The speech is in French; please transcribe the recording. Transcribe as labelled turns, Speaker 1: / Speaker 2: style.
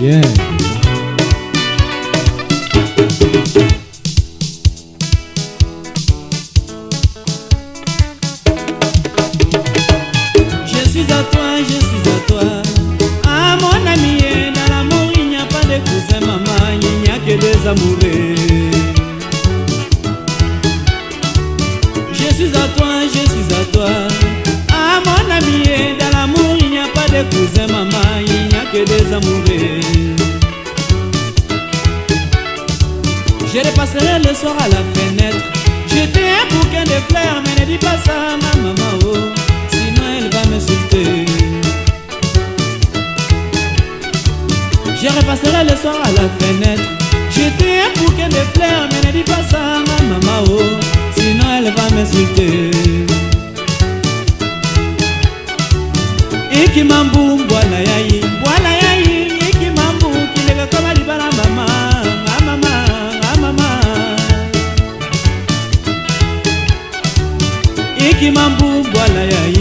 Speaker 1: Je suis à toi, je suis à toi. Ah mon ami, dans l'amour il n'y a pas de cousin, maman, il n'y a que des amoureux. Je suis à toi, je suis à toi. Ah mon ami, dans l'amour il n'y a pas de cousin, maman, que des amoureux. Je repasserai le soir à la fenêtre. J'étais un bouquin de fleurs, mais ne dis pas ça à ma maman, oh, sinon elle va m'insulter. Je repasserai le soir à la fenêtre. J'étais un bouquin de fleurs, mais ne dis pas ça à ma maman, oh, sinon elle va m'insulter. ikimambu bwana yayi sikima mbumbwana ya ye.